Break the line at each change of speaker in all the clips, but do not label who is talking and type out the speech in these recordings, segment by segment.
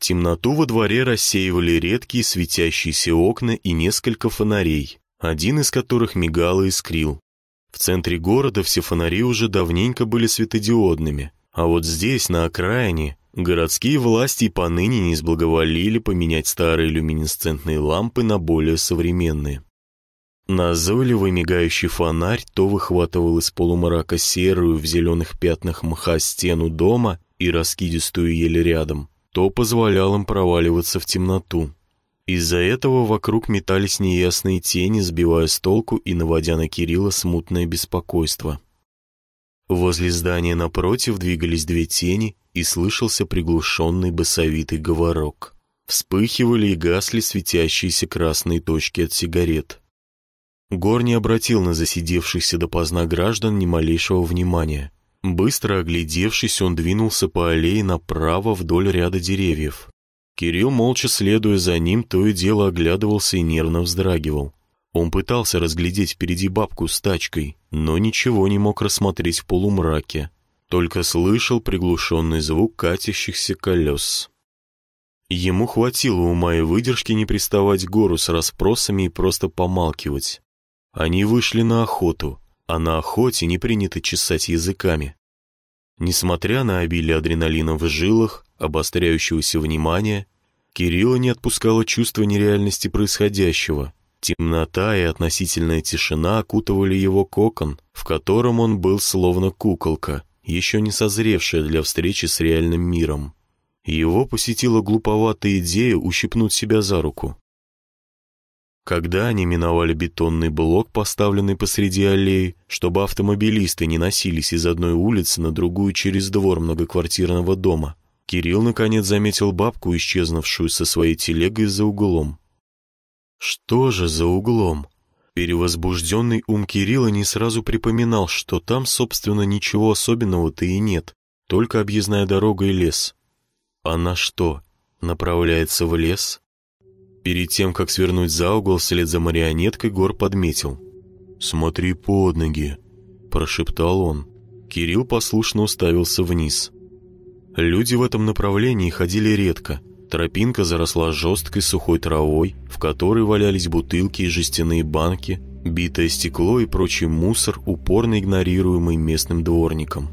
Темноту во дворе рассеивали редкие светящиеся окна и несколько фонарей, один из которых мигал и искрил. В центре города все фонари уже давненько были светодиодными, а вот здесь, на окраине, городские власти поныне не сблаговолили поменять старые люминесцентные лампы на более современные. Назойливый мигающий фонарь то выхватывал из полумрака серую в зеленых пятнах мха стену дома и раскидистую еле рядом, то позволял им проваливаться в темноту. Из-за этого вокруг метались неясные тени, сбивая с толку и наводя на Кирилла смутное беспокойство. Возле здания напротив двигались две тени, и слышался приглушенный басовитый говорок. Вспыхивали и гасли светящиеся красные точки от сигарет. Гор не обратил на засидевшихся допоздна граждан ни малейшего внимания. Быстро оглядевшись, он двинулся по аллее направо вдоль ряда деревьев. Кирилл, молча следуя за ним, то и дело оглядывался и нервно вздрагивал. Он пытался разглядеть впереди бабку с тачкой, но ничего не мог рассмотреть в полумраке, только слышал приглушенный звук катящихся колес. Ему хватило ума и выдержки не приставать к гору с расспросами и просто помалкивать. Они вышли на охоту, а на охоте не принято чесать языками. Несмотря на обилие адреналина в жилах, обостряющегося внимания, Кирилла не отпускало чувство нереальности происходящего. Темнота и относительная тишина окутывали его кокон, в котором он был словно куколка, еще не созревшая для встречи с реальным миром. Его посетила глуповатая идея ущипнуть себя за руку. Когда они миновали бетонный блок, поставленный посреди аллеи, чтобы автомобилисты не носились из одной улицы на другую через двор многоквартирного дома, Кирилл наконец заметил бабку, исчезнувшую со своей телегой за углом. Что же за углом? Перевозбужденный ум Кирилла не сразу припоминал, что там, собственно, ничего особенного-то и нет, только объездная дорога и лес. Она что, направляется в лес? Перед тем, как свернуть за угол вслед за марионеткой, Гор подметил. «Смотри под ноги», — прошептал он. Кирилл послушно уставился вниз. Люди в этом направлении ходили редко. Тропинка заросла жесткой сухой травой, в которой валялись бутылки и жестяные банки, битое стекло и прочий мусор, упорно игнорируемый местным дворником.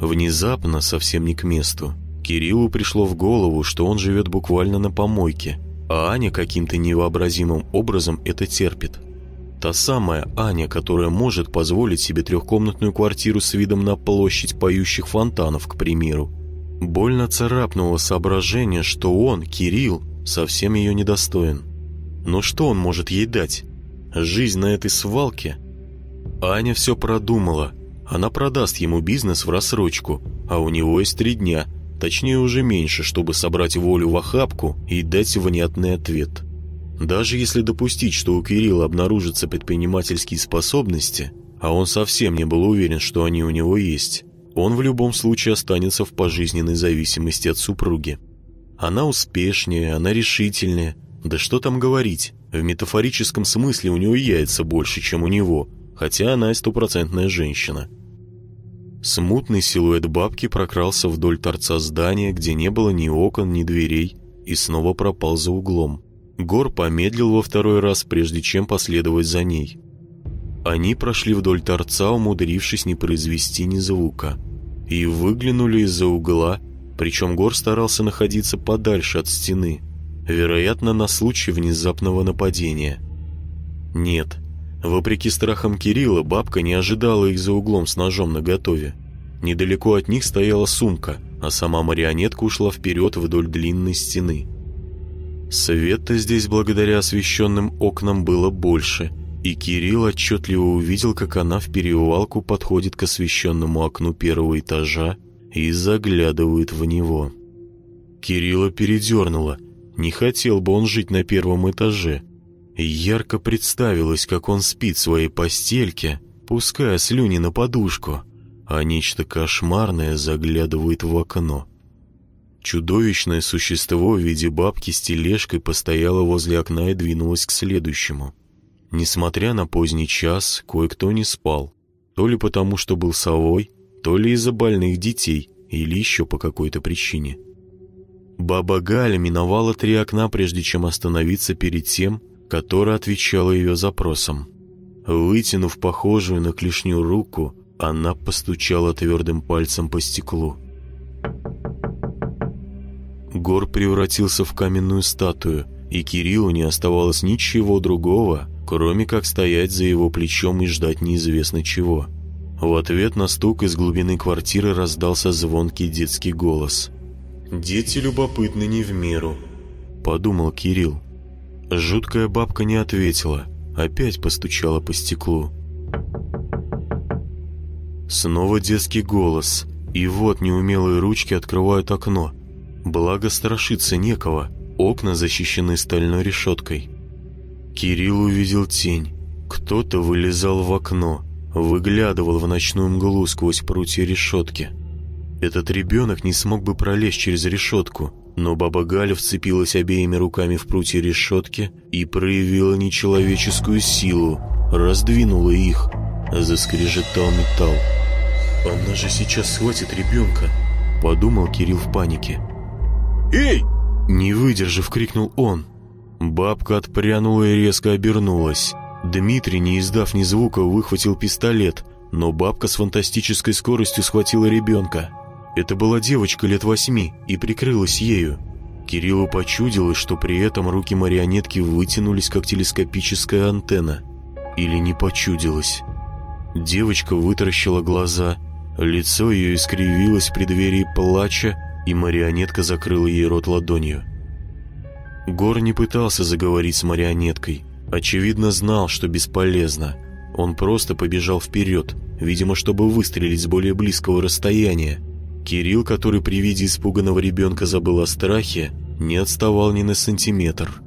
Внезапно, совсем не к месту, Кириллу пришло в голову, что он живет буквально на помойке — а Аня каким-то невообразимым образом это терпит. Та самая Аня, которая может позволить себе трехкомнатную квартиру с видом на площадь поющих фонтанов, к примеру. Больно царапнуло соображение, что он, Кирилл, совсем ее недостоин. Но что он может ей дать? Жизнь на этой свалке? Аня все продумала. Она продаст ему бизнес в рассрочку, а у него есть три дня – Точнее, уже меньше, чтобы собрать волю в охапку и дать внятный ответ. Даже если допустить, что у Кирилла обнаружатся предпринимательские способности, а он совсем не был уверен, что они у него есть, он в любом случае останется в пожизненной зависимости от супруги. Она успешнее, она решительнее. Да что там говорить, в метафорическом смысле у нее яйца больше, чем у него, хотя она и стопроцентная женщина. Смутный силуэт бабки прокрался вдоль торца здания, где не было ни окон, ни дверей, и снова пропал за углом. Гор помедлил во второй раз, прежде чем последовать за ней. Они прошли вдоль торца, умудрившись не произвести ни звука, и выглянули из-за угла, причем Гор старался находиться подальше от стены, вероятно, на случай внезапного нападения. Нет, Вопреки страхам Кирилла, бабка не ожидала их за углом с ножом наготове. Недалеко от них стояла сумка, а сама марионетка ушла вперед вдоль длинной стены. Света здесь благодаря освещенным окнам было больше, и Кирилл отчетливо увидел, как она в перевалку подходит к освещенному окну первого этажа и заглядывает в него. Кирилла передернуло. Не хотел бы он жить на первом этаже, Ярко представилось, как он спит в своей постельке, пуская слюни на подушку, а нечто кошмарное заглядывает в окно. Чудовищное существо в виде бабки с тележкой постояло возле окна и двинулось к следующему. Несмотря на поздний час, кое-кто не спал. То ли потому, что был совой, то ли из-за больных детей, или еще по какой-то причине. Баба Галя миновала три окна, прежде чем остановиться перед тем, которое отвечало ее запросам. Вытянув похожую на клешню руку, она постучала твердым пальцем по стеклу. Гор превратился в каменную статую, и Кириллу не оставалось ничего другого, кроме как стоять за его плечом и ждать неизвестно чего. В ответ на стук из глубины квартиры раздался звонкий детский голос. «Дети любопытны не в меру», — подумал Кирилл. Жуткая бабка не ответила, опять постучала по стеклу. Снова детский голос, и вот неумелые ручки открывают окно. Благо страшиться некого, окна защищены стальной решеткой. Кирилл увидел тень. Кто-то вылезал в окно, выглядывал в ночную мглу сквозь прутья решетки. Этот ребенок не смог бы пролезть через решетку, но баба Галя вцепилась обеими руками в прутья решетки и проявила нечеловеческую силу, раздвинула их, заскрежетал металл. «Она же сейчас схватит ребенка», — подумал Кирилл в панике. «Эй!» — не выдержав, крикнул он. Бабка отпрянула и резко обернулась. Дмитрий, не издав ни звука, выхватил пистолет, но бабка с фантастической скоростью схватила ребенка. Это была девочка лет восьми и прикрылась ею. Кириллу почудилось, что при этом руки марионетки вытянулись, как телескопическая антенна. Или не почудилось. Девочка вытаращила глаза, лицо ее искривилось в преддверии плача, и марионетка закрыла ей рот ладонью. Гор не пытался заговорить с марионеткой. Очевидно, знал, что бесполезно. Он просто побежал вперед, видимо, чтобы выстрелить с более близкого расстояния. Кирилл, который при виде испуганного ребенка забыл о страхе, не отставал ни на сантиметр.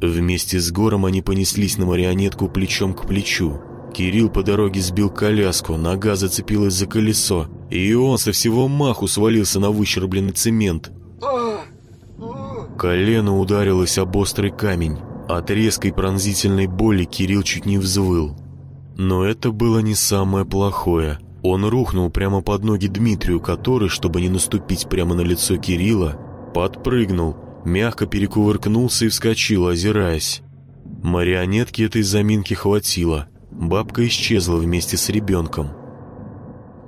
Вместе с Гором они понеслись на марионетку плечом к плечу. Кирилл по дороге сбил коляску, нога зацепилась за колесо, и он со всего маху свалился на выщербленный цемент. Колено ударилось об острый камень. От резкой пронзительной боли Кирилл чуть не взвыл. Но это было не самое плохое. Он рухнул прямо под ноги Дмитрию, который, чтобы не наступить прямо на лицо Кирилла, подпрыгнул, мягко перекувыркнулся и вскочил, озираясь. Марионетки этой заминки хватило. Бабка исчезла вместе с ребенком.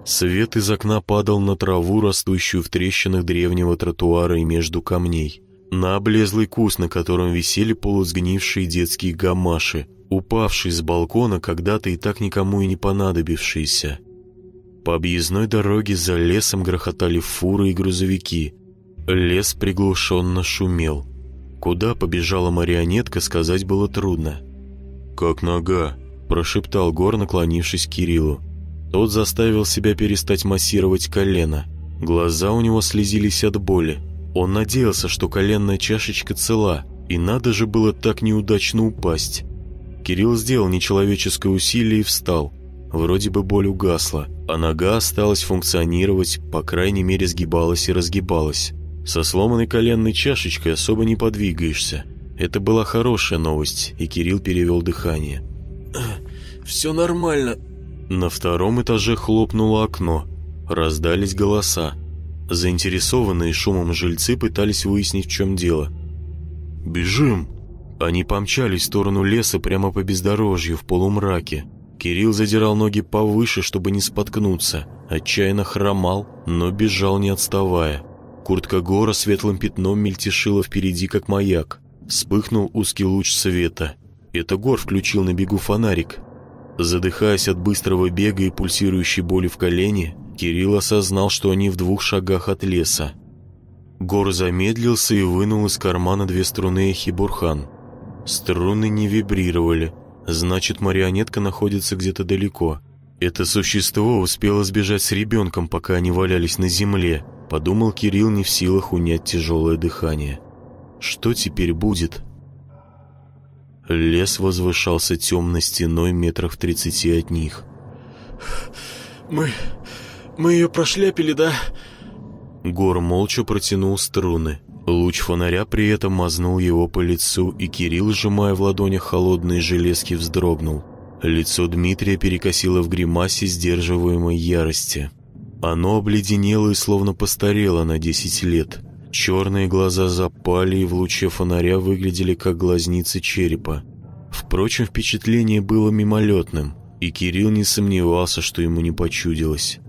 Свет из окна падал на траву, растущую в трещинах древнего тротуара и между камней на облезлый куст, на котором висели полусгнившие детские гамаши, упавшие с балкона когда-то и так никому и не понадобившиеся. По объездной дороге за лесом грохотали фуры и грузовики. Лес приглушенно шумел. Куда побежала марионетка, сказать было трудно. «Как нога», – прошептал Гор, наклонившись к Кириллу. Тот заставил себя перестать массировать колено. Глаза у него слезились от боли. Он надеялся, что коленная чашечка цела, и надо же было так неудачно упасть. Кирилл сделал нечеловеческое усилие и встал. Вроде бы боль угасла, а нога осталась функционировать, по крайней мере сгибалась и разгибалась. Со сломанной коленной чашечкой особо не подвигаешься. Это была хорошая новость, и Кирилл перевел дыхание.
«Все нормально».
На втором этаже хлопнуло окно. Раздались голоса. Заинтересованные шумом жильцы пытались выяснить, в чем дело. «Бежим!» Они помчались в сторону леса прямо по бездорожью в полумраке. Кирилл задирал ноги повыше, чтобы не споткнуться, отчаянно хромал, но бежал не отставая. Куртка Гора светлым пятном мельтешила впереди, как маяк. Вспыхнул узкий луч света. Это Гор включил на бегу фонарик. Задыхаясь от быстрого бега и пульсирующей боли в колене, Кирилл осознал, что они в двух шагах от леса. Гор замедлился и вынул из кармана две струны эхибурхан. Струны не вибрировали, значит, марионетка находится где-то далеко. Это существо успело сбежать с ребенком, пока они валялись на земле, подумал Кирилл не в силах унять тяжелое дыхание. Что теперь будет? Лес возвышался темной стеной метров тридцати от них.
«Мы мы ее прошляпили, да?»
Гор молча протянул струны. Луч фонаря при этом мазнул его по лицу, и Кирилл, сжимая в ладонях холодные железки, вздрогнул. Лицо Дмитрия перекосило в гримасе сдерживаемой ярости. Оно обледенело и словно постарело на десять лет. Черные глаза запали и в луче фонаря выглядели как глазницы черепа. Впрочем, впечатление было мимолетным, и Кирилл не сомневался, что ему не почудилось.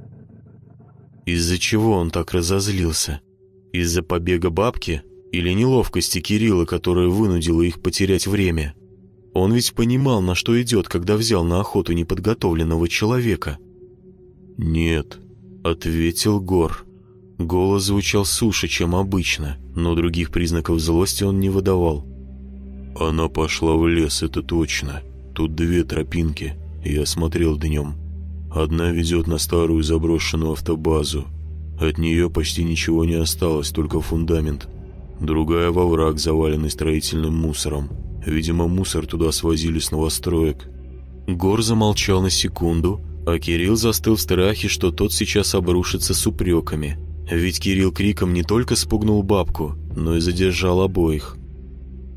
Из-за чего он так разозлился? Из-за побега бабки или неловкости Кирилла, которая вынудила их потерять время? Он ведь понимал, на что идет, когда взял на охоту неподготовленного человека. «Нет», — ответил Гор. Голос звучал суше, чем обычно, но других признаков злости он не выдавал. «Она пошла в лес, это точно. Тут две тропинки, я смотрел днем. Одна ведет на старую заброшенную автобазу. От нее почти ничего не осталось, только фундамент. Другая во враг, заваленный строительным мусором. Видимо, мусор туда свозили с новостроек. Гор замолчал на секунду, а Кирилл застыл в страхе, что тот сейчас обрушится с упреками. Ведь Кирилл криком не только спугнул бабку, но и задержал обоих.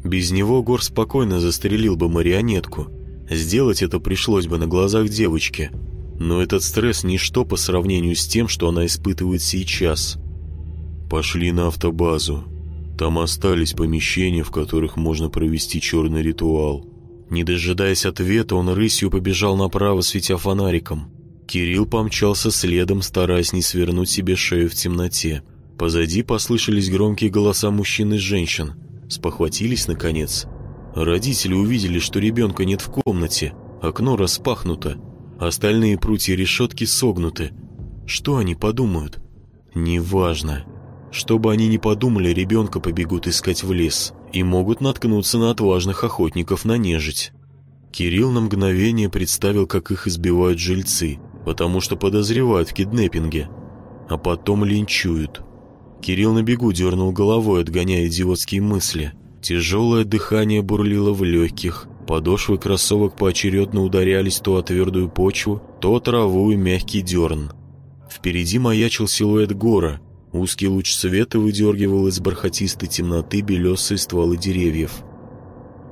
Без него Гор спокойно застрелил бы марионетку. Сделать это пришлось бы на глазах девочки. Но этот стресс – ничто по сравнению с тем, что она испытывает сейчас. «Пошли на автобазу», там остались помещения, в которых можно провести черный ритуал. Не дожидаясь ответа, он рысью побежал направо, светя фонариком. Кирилл помчался следом, стараясь не свернуть себе шею в темноте. Позади послышались громкие голоса мужчин и женщин. Спохватились, наконец. Родители увидели, что ребенка нет в комнате. Окно распахнуто. Остальные прутья решетки согнуты. Что они подумают? Неважно. Что бы они ни подумали, ребенка побегут искать в лес и могут наткнуться на отважных охотников на нежить. Кирилл на мгновение представил, как их избивают жильцы, потому что подозревают в киднеппинге, а потом линчуют. Кирилл на бегу дернул головой, отгоняя идиотские мысли. Тяжелое дыхание бурлило в легких, подошвы кроссовок поочередно ударялись то о твердую почву, то о траву и мягкий дерн. Впереди маячил силуэт гора, Узкий луч света выдергивал из бархатистой темноты белесые стволы деревьев.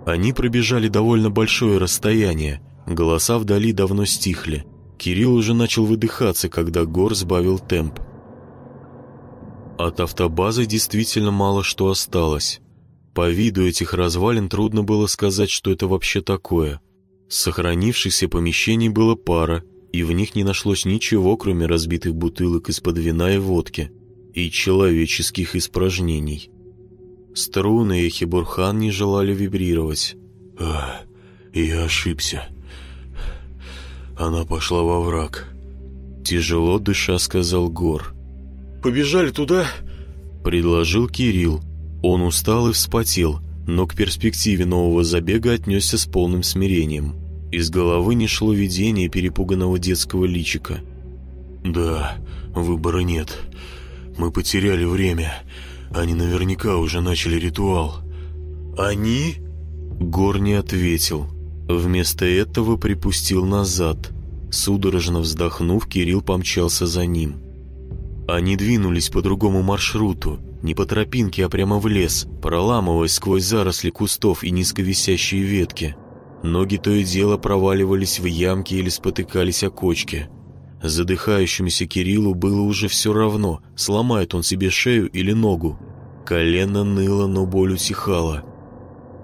Они пробежали довольно большое расстояние, голоса вдали давно стихли. Кирилл уже начал выдыхаться, когда Гор сбавил темп. От автобазы действительно мало что осталось. По виду этих развалин трудно было сказать, что это вообще такое. Сохранившихся помещений было пара, и в них не нашлось ничего, кроме разбитых бутылок из-под вина и водки и человеческих испражнений. Струны Эхибурхан не желали вибрировать.
А, «Я ошибся. Она пошла во враг», —
тяжело дыша сказал Гор.
«Побежали туда?»
— предложил Кирилл. Он устал и вспотел, но к перспективе нового забега отнесся с полным смирением. Из головы не шло видение перепуганного детского личика.
«Да, выбора нет. Мы потеряли время. Они наверняка уже начали ритуал.
Они? Гор не ответил. Вместо этого припустил назад. Судорожно вздохнув, Кирилл помчался за ним. Они двинулись по другому маршруту, не по тропинке, а прямо в лес, проламываясь сквозь заросли кустов и низковисящие ветки. Ноги то и дело проваливались в ямки или спотыкались о кочки – Задыхающемуся Кириллу было уже все равно, сломает он себе шею или ногу. Колено ныло, но боль утихала.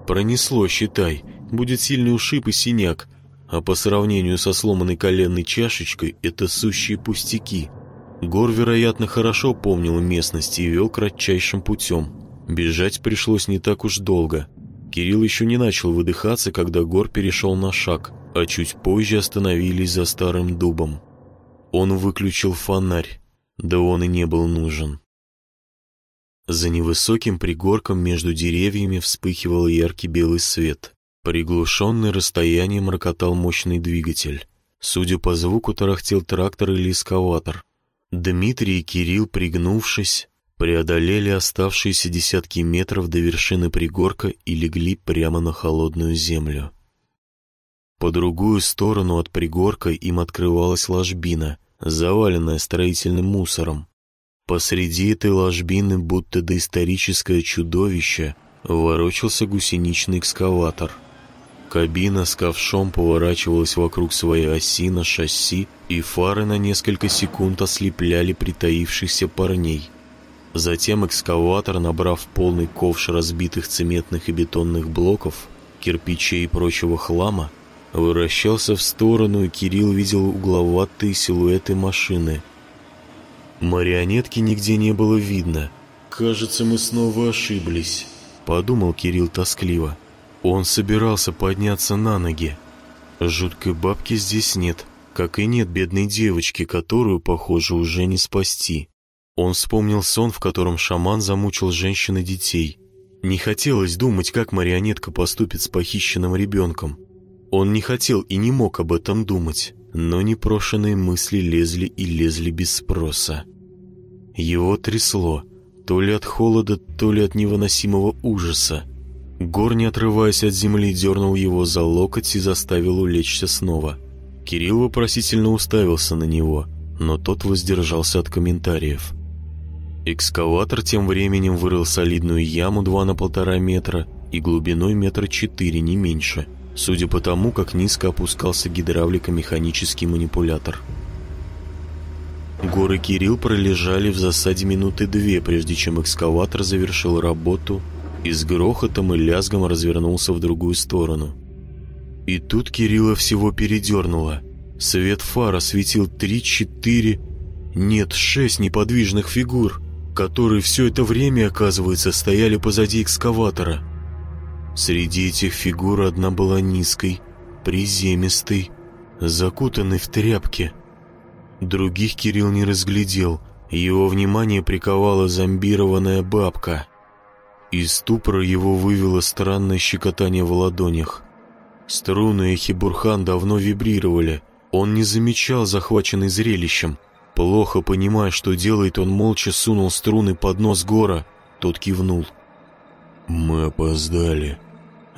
Пронесло, считай, будет сильный ушиб и синяк, а по сравнению со сломанной коленной чашечкой это сущие пустяки. Гор, вероятно, хорошо помнил местность и вел кратчайшим путем. Бежать пришлось не так уж долго. Кирилл еще не начал выдыхаться, когда Гор перешел на шаг, а чуть позже остановились за старым дубом. Он выключил фонарь, да он и не был нужен. За невысоким пригорком между деревьями вспыхивал яркий белый свет. Приглушенный расстоянием рокотал мощный двигатель. Судя по звуку, тарахтел трактор или эскаватор. Дмитрий и Кирилл, пригнувшись, преодолели оставшиеся десятки метров до вершины пригорка и легли прямо на холодную землю. По другую сторону от пригорка им открывалась ложбина, заваленная строительным мусором. Посреди этой ложбины, будто доисторическое чудовище, ворочался гусеничный экскаватор. Кабина с ковшом поворачивалась вокруг своей оси на шасси, и фары на несколько секунд ослепляли притаившихся парней. Затем экскаватор, набрав полный ковш разбитых цементных и бетонных блоков, кирпичей и прочего хлама, вращался в сторону, и Кирилл видел угловатые силуэты машины. Марионетки нигде не было видно. «Кажется, мы снова ошиблись», — подумал Кирилл тоскливо. Он собирался подняться на ноги. Жуткой бабки здесь нет, как и нет бедной девочки, которую, похоже, уже не спасти. Он вспомнил сон, в котором шаман замучил женщин и детей. Не хотелось думать, как марионетка поступит с похищенным ребенком. Он не хотел и не мог об этом думать, но непрошенные мысли лезли и лезли без спроса. Его трясло, то ли от холода, то ли от невыносимого ужаса. Гор, не отрываясь от земли, дернул его за локоть и заставил улечься снова. Кирилл вопросительно уставился на него, но тот воздержался от комментариев. Экскаватор тем временем вырыл солидную яму 2 на полтора метра и глубиной метра четыре, не меньше – судя по тому, как низко опускался гидравлико-механический манипулятор. Горы Кирилл пролежали в засаде минуты две, прежде чем экскаватор завершил работу и с грохотом и лязгом развернулся в другую сторону. И тут Кирилла всего передернуло. Свет фара светил три-четыре, нет, шесть неподвижных фигур, которые все это время, оказывается, стояли позади экскаватора. Среди этих фигур одна была низкой, приземистой, закутанной в тряпки. Других Кирилл не разглядел, его внимание приковала зомбированная бабка. Из ступора его вывело странное щекотание в ладонях. Струны и хибурхан давно вибрировали. Он не замечал, захваченный зрелищем. Плохо понимая, что делает, он молча сунул струны под нос гора. Тот кивнул.
«Мы опоздали»,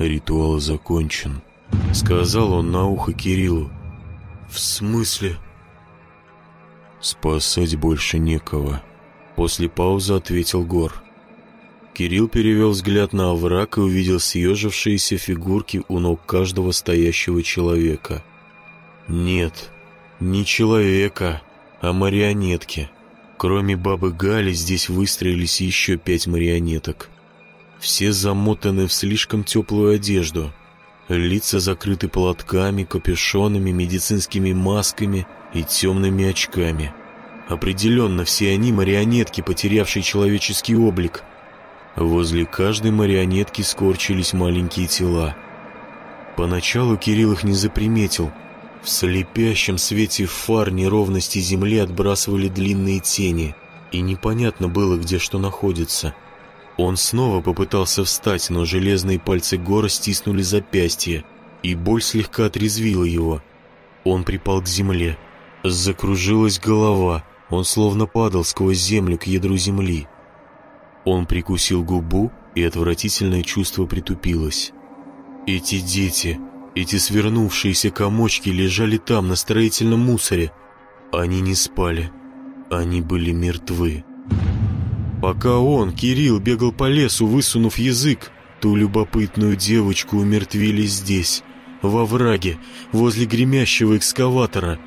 «Ритуал закончен», — сказал он на ухо Кириллу.
«В смысле?»
«Спасать больше некого», — после паузы ответил Гор.
Кирилл перевел взгляд на овраг и увидел съежившиеся фигурки у ног каждого стоящего человека. Нет, не человека, а марионетки. Кроме бабы Гали здесь выстроились еще пять марионеток. Все замотаны в слишком теплую одежду. Лица закрыты платками, капюшонами, медицинскими масками и темными очками. Определенно, все они марионетки, потерявшие человеческий облик. Возле каждой марионетки скорчились маленькие тела. Поначалу Кирилл их не заприметил. В слепящем свете фар неровности земли отбрасывали длинные тени, и непонятно было, где что находится — он снова попытался встать, но железные пальцы Гора стиснули запястье, и боль слегка отрезвила его. Он припал к земле. Закружилась голова, он словно падал сквозь землю к ядру земли. Он прикусил губу, и отвратительное чувство притупилось. Эти дети, эти свернувшиеся комочки лежали там, на строительном мусоре. Они не спали, они были мертвы. Пока он, Кирилл, бегал по лесу, высунув язык, ту любопытную девочку умертвили здесь, во враге, возле гремящего экскаватора.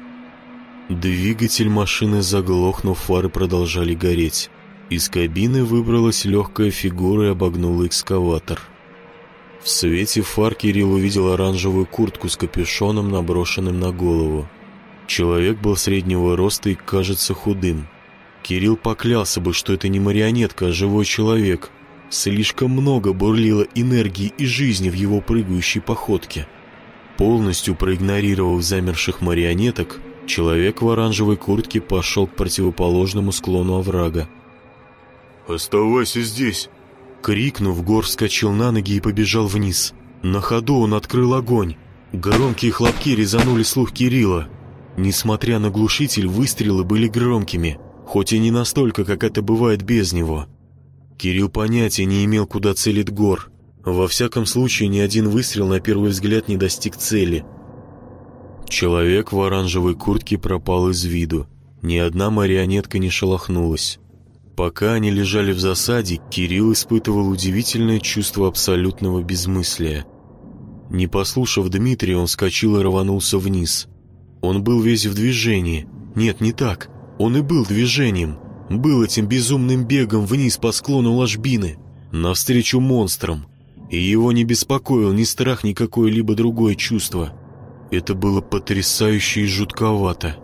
Двигатель машины заглох, но фары продолжали гореть. Из кабины выбралась легкая фигура и обогнула экскаватор. В свете фар Кирилл увидел оранжевую куртку с капюшоном, наброшенным на голову. Человек был среднего роста и кажется худым. Кирилл поклялся бы, что это не марионетка, а живой человек. Слишком много бурлило энергии и жизни в его прыгающей походке. Полностью проигнорировав замерших марионеток, человек в оранжевой куртке пошел к противоположному склону оврага.
«Оставайся здесь!»
Крикнув, Гор вскочил на ноги и побежал вниз. На ходу он открыл огонь. Громкие хлопки резанули слух Кирилла. Несмотря на глушитель, выстрелы были громкими хоть и не настолько, как это бывает без него. Кирилл понятия не имел, куда целит Гор. Во всяком случае, ни один выстрел на первый взгляд не достиг цели. Человек в оранжевой куртке пропал из виду. Ни одна марионетка не шелохнулась. Пока они лежали в засаде, Кирилл испытывал удивительное чувство абсолютного безмыслия. Не послушав Дмитрия, он вскочил и рванулся вниз. Он был весь в движении. Нет, не так. Он и был движением. Был этим безумным бегом вниз по склону ложбины, навстречу монстрам. И его не беспокоил ни страх, ни какое-либо другое чувство. Это было потрясающе и жутковато.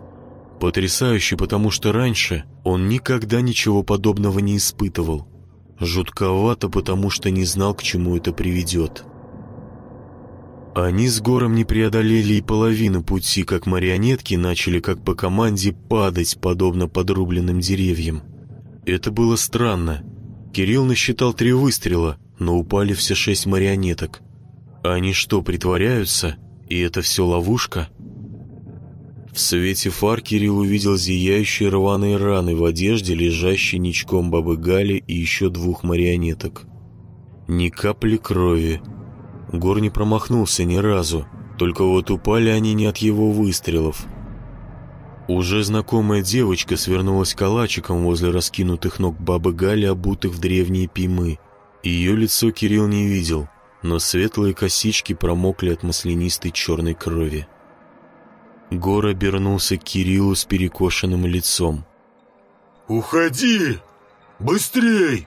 Потрясающе, потому что раньше он никогда ничего подобного не испытывал. Жутковато, потому что не знал, к чему это приведет. Они с Гором не преодолели и половину пути, как марионетки начали, как по команде, падать, подобно подрубленным деревьям. Это было странно. Кирилл насчитал три выстрела, но упали все шесть марионеток. Они что, притворяются? И это все ловушка? В свете фар Кирилл увидел зияющие рваные раны в одежде, лежащей ничком бабы Гали и еще двух марионеток. Ни капли крови. Гор не промахнулся ни разу, только вот упали они не от его выстрелов. Уже знакомая девочка свернулась калачиком возле раскинутых ног бабы Гали, обутых в древние пимы. Ее лицо Кирилл не видел, но светлые косички промокли от маслянистой черной крови. Гор обернулся к Кириллу с перекошенным лицом.
«Уходи! Быстрей!»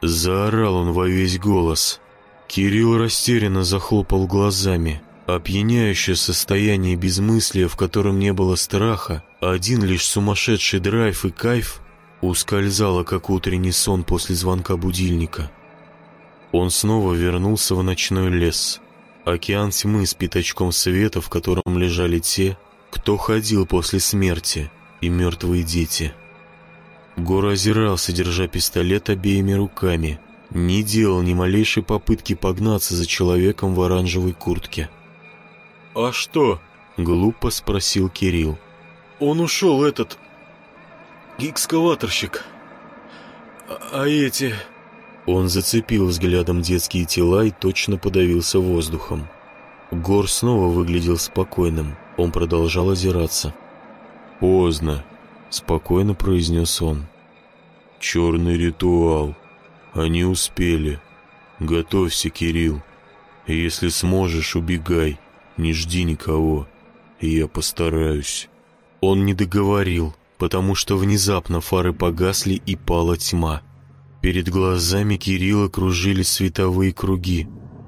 Заорал он во весь голос. Кирилл растерянно захлопал глазами. Опьяняющее состояние безмыслия, в котором не было страха, а один лишь сумасшедший драйв и кайф, ускользало, как утренний сон после звонка будильника. Он снова вернулся в ночной лес. Океан тьмы с пятачком света, в котором лежали те, кто ходил после смерти, и мертвые дети. Гора озирался, держа пистолет обеими руками, не делал ни малейшей попытки погнаться за человеком в оранжевой куртке.
«А что?»
— глупо спросил Кирилл.
«Он ушел, этот... экскаваторщик. А, а эти...»
Он зацепил взглядом детские тела и точно подавился воздухом. Гор снова выглядел спокойным. Он продолжал озираться. «Поздно», — спокойно произнес он. «Черный ритуал. Они успели. Готовься, Кирилл. Если сможешь, убегай. Не жди никого. Я постараюсь». Он не договорил, потому что внезапно фары погасли и пала тьма. Перед глазами Кирилла кружились световые круги.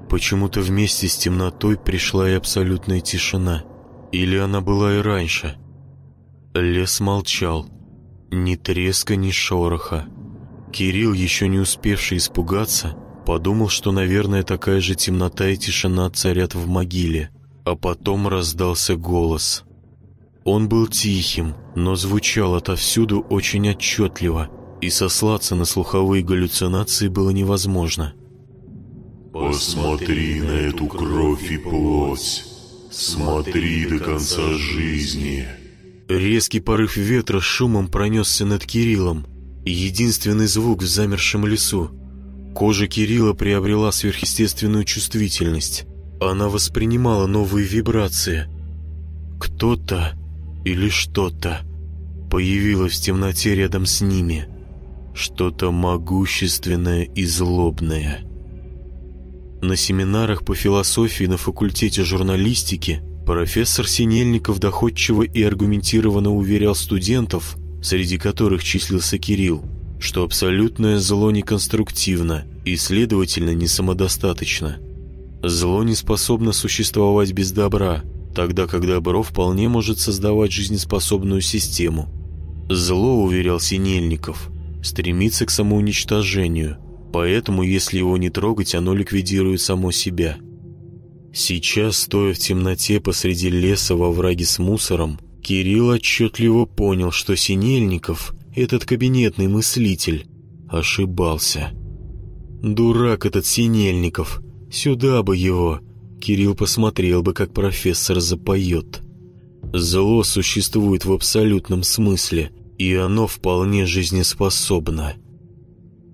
Почему-то вместе с темнотой пришла и абсолютная тишина. Или она была и раньше? Лес молчал. Ни треска, ни шороха. Кирилл, еще не успевший испугаться, подумал, что, наверное, такая же темнота и тишина царят в могиле. А потом раздался голос. Он был тихим, но звучал отовсюду очень отчетливо, и сослаться на слуховые галлюцинации было невозможно.
«Посмотри на эту кровь и плоть!» Смотри до конца жизни.
Резкий порыв ветра шумом пронесся над Кириллом. Единственный звук в замершем лесу. Кожа Кирилла приобрела сверхъестественную чувствительность. Она воспринимала новые вибрации. Кто-то или что-то появилось в темноте рядом с ними. Что-то могущественное и злобное. На семинарах по философии на факультете журналистики профессор Синельников доходчиво и аргументированно уверял студентов, среди которых числился Кирилл, что абсолютное зло неконструктивно и, следовательно, не самодостаточно. Зло не способно существовать без добра, тогда как добро вполне может создавать жизнеспособную систему. Зло, уверял Синельников, стремится к самоуничтожению – Поэтому, если его не трогать, оно ликвидирует само себя. Сейчас, стоя в темноте посреди леса во враге с мусором, Кирилл отчетливо понял, что Синельников, этот кабинетный мыслитель, ошибался. Дурак этот Синельников, сюда бы его. Кирилл посмотрел бы, как профессор запоет. Зло существует в абсолютном смысле, и оно вполне жизнеспособно.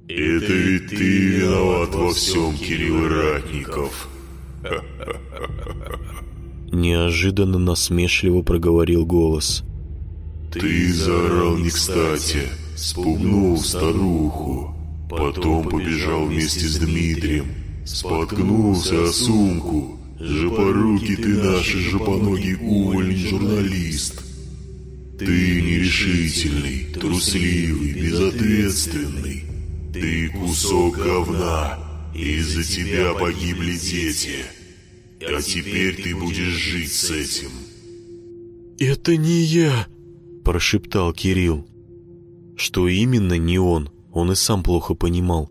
Это ведь ты виноват во всем, Кирилл Ратников.
Неожиданно насмешливо проговорил голос.
Ты заорал не кстати. спугнул старуху. Потом побежал вместе с Дмитрием, споткнулся о сумку. Жопорукий ты наш и жопоногий уволень журналист. Ты нерешительный, трусливый, безответственный. Ты кусок говна, и из-за тебя погибли дети. А теперь ты будешь жить с этим.
«Это не я!» – прошептал Кирилл. Что именно не он, он и сам плохо понимал.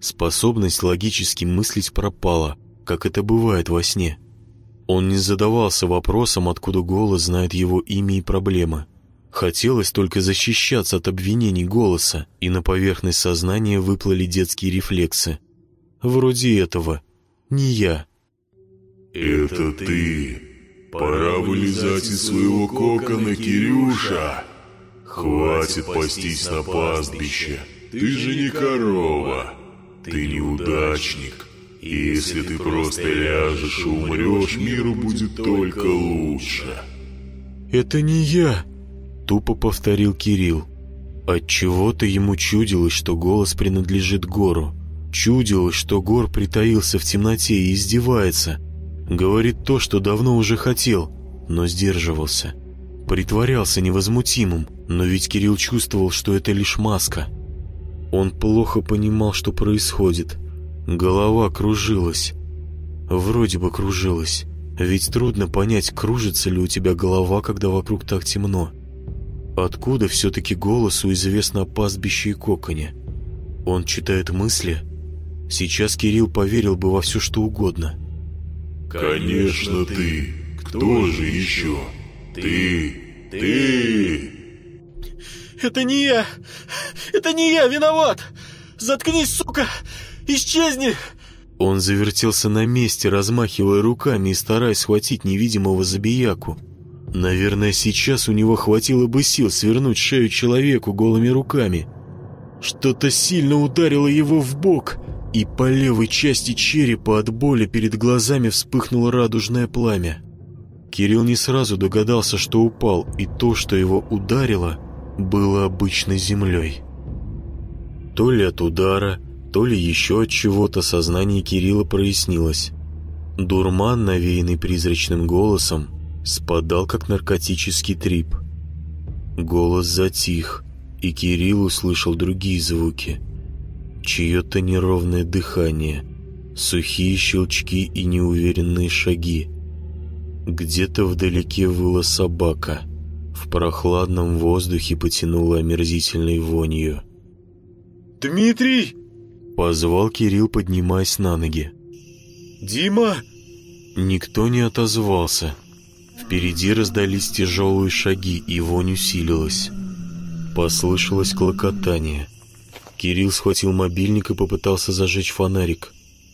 Способность логически мыслить пропала, как это бывает во сне. Он не задавался вопросом, откуда голос знает его имя и проблемы. Хотелось только защищаться от обвинений голоса, и на поверхность сознания выплыли детские рефлексы. Вроде этого. Не я.
«Это ты. Пора вылезать из своего кокона, Кирюша. Хватит пастись на пастбище. Ты же не корова. Ты неудачник. И если ты просто ляжешь и умрешь, миру будет только лучше».
«Это не я», тупо повторил Кирилл. Отчего-то ему чудилось, что голос принадлежит Гору. Чудилось, что Гор притаился в темноте и издевается. Говорит то, что давно уже хотел, но сдерживался. Притворялся невозмутимым, но ведь Кирилл чувствовал, что это лишь маска. Он плохо понимал, что происходит. Голова кружилась. Вроде бы кружилась. Ведь трудно понять, кружится ли у тебя голова, когда вокруг так темно. Откуда все-таки голосу известно о пастбище и коконе? Он читает мысли? Сейчас Кирилл поверил бы во все, что угодно.
«Конечно ты! Кто же еще? Ты! Ты!»
«Это не я! Это не я виноват! Заткнись, сука! Исчезни!»
Он завертелся на месте, размахивая руками и стараясь схватить невидимого забияку. Наверное, сейчас у него хватило бы сил свернуть шею человеку голыми руками. Что-то сильно ударило его в бок, и по левой части черепа от боли перед глазами вспыхнуло радужное пламя. Кирилл не сразу догадался, что упал, и то, что его ударило, было обычной землей. То ли от удара, то ли еще от чего-то сознание Кирилла прояснилось. Дурман, навеянный призрачным голосом, спадал, как наркотический трип. Голос затих, и Кирилл услышал другие звуки. Чье-то неровное дыхание, сухие щелчки и неуверенные шаги. Где-то вдалеке выла собака. В прохладном воздухе потянуло омерзительной вонью.
«Дмитрий!»
— позвал Кирилл, поднимаясь на ноги.
«Дима!»
Никто не отозвался. Впереди раздались тяжелые шаги, и вонь усилилась. Послышалось клокотание. Кирилл схватил мобильник и попытался зажечь фонарик.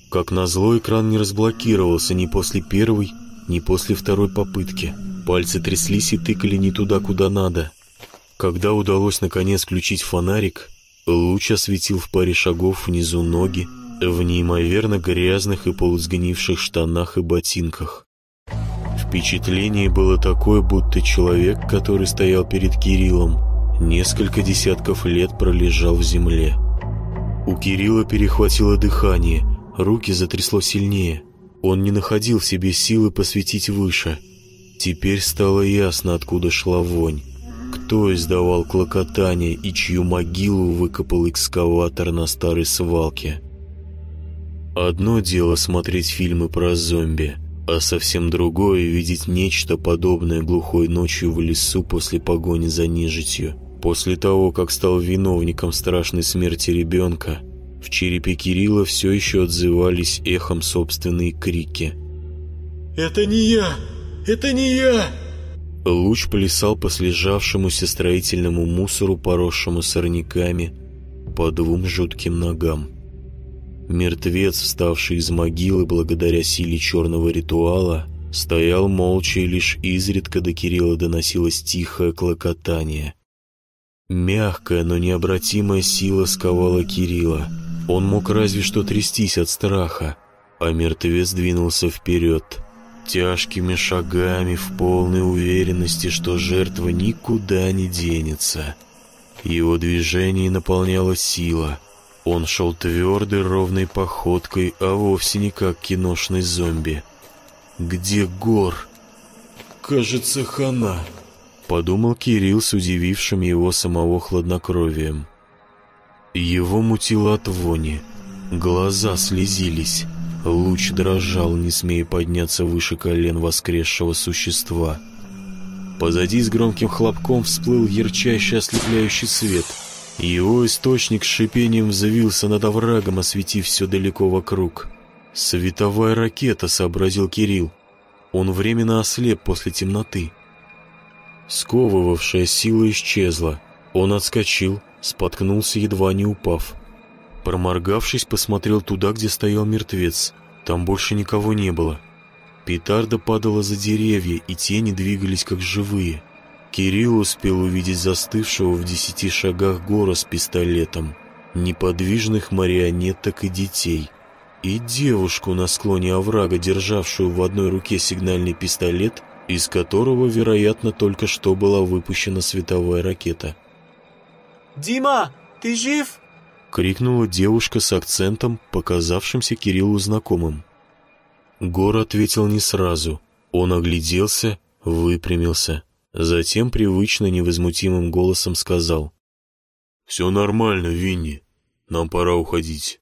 Как назло, экран не разблокировался ни после первой, ни после второй попытки. Пальцы тряслись и тыкали не туда, куда надо. Когда удалось наконец включить фонарик, луч осветил в паре шагов внизу ноги, в неимоверно грязных и полусгнивших штанах и ботинках. Впечатление было такое, будто человек, который стоял перед Кириллом, несколько десятков лет пролежал в земле. У Кирилла перехватило дыхание, руки затрясло сильнее. Он не находил в себе силы посветить выше. Теперь стало ясно, откуда шла вонь. Кто издавал клокотание и чью могилу выкопал экскаватор на старой свалке. Одно дело смотреть фильмы про зомби – а совсем другое — видеть нечто подобное глухой ночью в лесу после погони за нежитью. После того, как стал виновником страшной смерти ребенка, в черепе Кирилла все еще отзывались эхом собственные крики.
«Это не я! Это не я!»
Луч плясал по слежавшемуся строительному мусору, поросшему сорняками, по двум жутким ногам. Мертвец, вставший из могилы благодаря силе черного ритуала, стоял молча и лишь изредка до Кирилла доносилось тихое клокотание. Мягкая, но необратимая сила сковала Кирилла. Он мог разве что трястись от страха, а мертвец двинулся вперед, тяжкими шагами в полной уверенности, что жертва никуда не денется. Его движение наполняла сила. Он шел твердой, ровной походкой, а вовсе не как киношный зомби. «Где Гор?»
«Кажется, хана», —
подумал Кирилл с удивившим его самого хладнокровием. Его мутило от вони, глаза слезились, луч дрожал, не смея подняться выше колен воскресшего существа. Позади с громким хлопком всплыл ярчайший ослепляющий свет. Его источник с шипением взвился над оврагом, осветив все далеко вокруг. «Световая ракета», — сообразил Кирилл. Он временно ослеп после темноты. Сковывавшая сила исчезла. Он отскочил, споткнулся, едва не упав. Проморгавшись, посмотрел туда, где стоял мертвец. Там больше никого не было. Петарда падала за деревья, и тени двигались как живые. Кирилл успел увидеть застывшего в десяти шагах гора с пистолетом, неподвижных марионеток и детей, и девушку на склоне оврага, державшую в одной руке сигнальный пистолет, из которого, вероятно, только что была выпущена световая ракета.
«Дима, ты жив?»
— крикнула девушка с акцентом, показавшимся Кириллу знакомым. Гор ответил не сразу. Он огляделся, выпрямился. Затем привычно невозмутимым голосом сказал.
«Все нормально, Винни. Нам пора уходить».